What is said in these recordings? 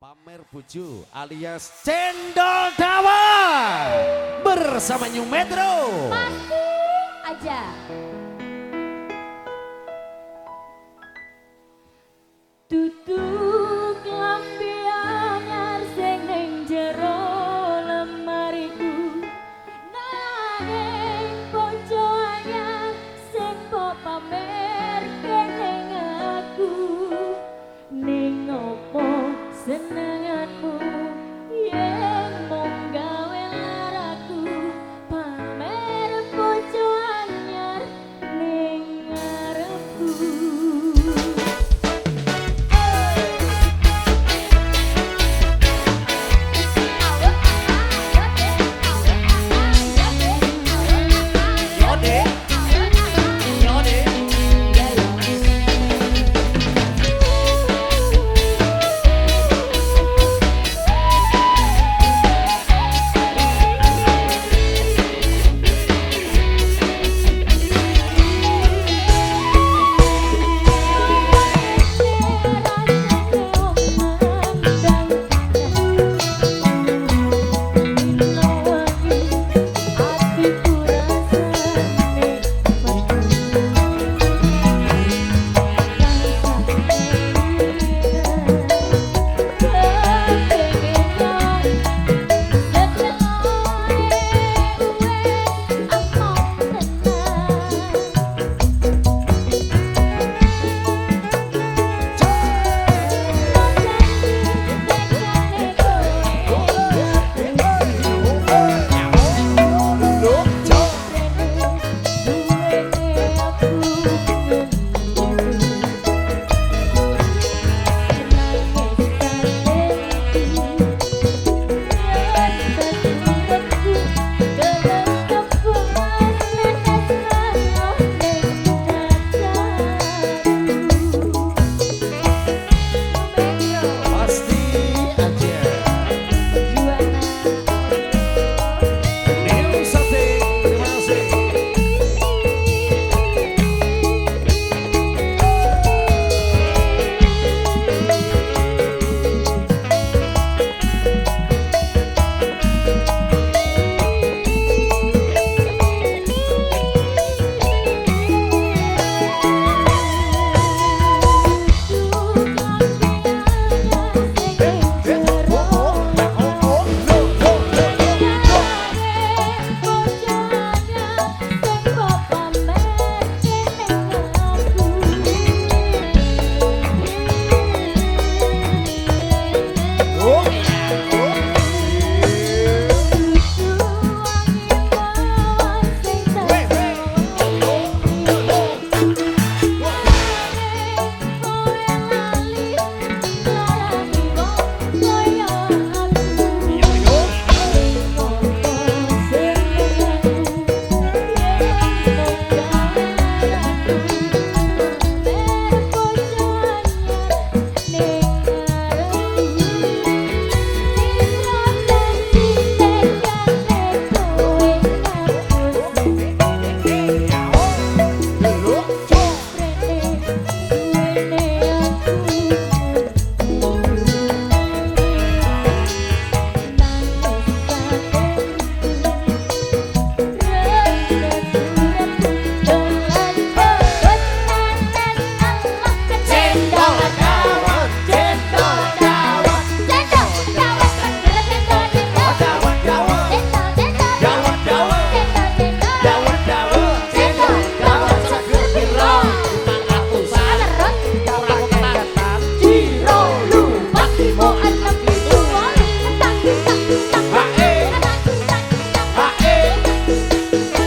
Pamer Buju alias Cendol Dawa bersama New Metro. Masih aja.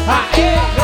Aê!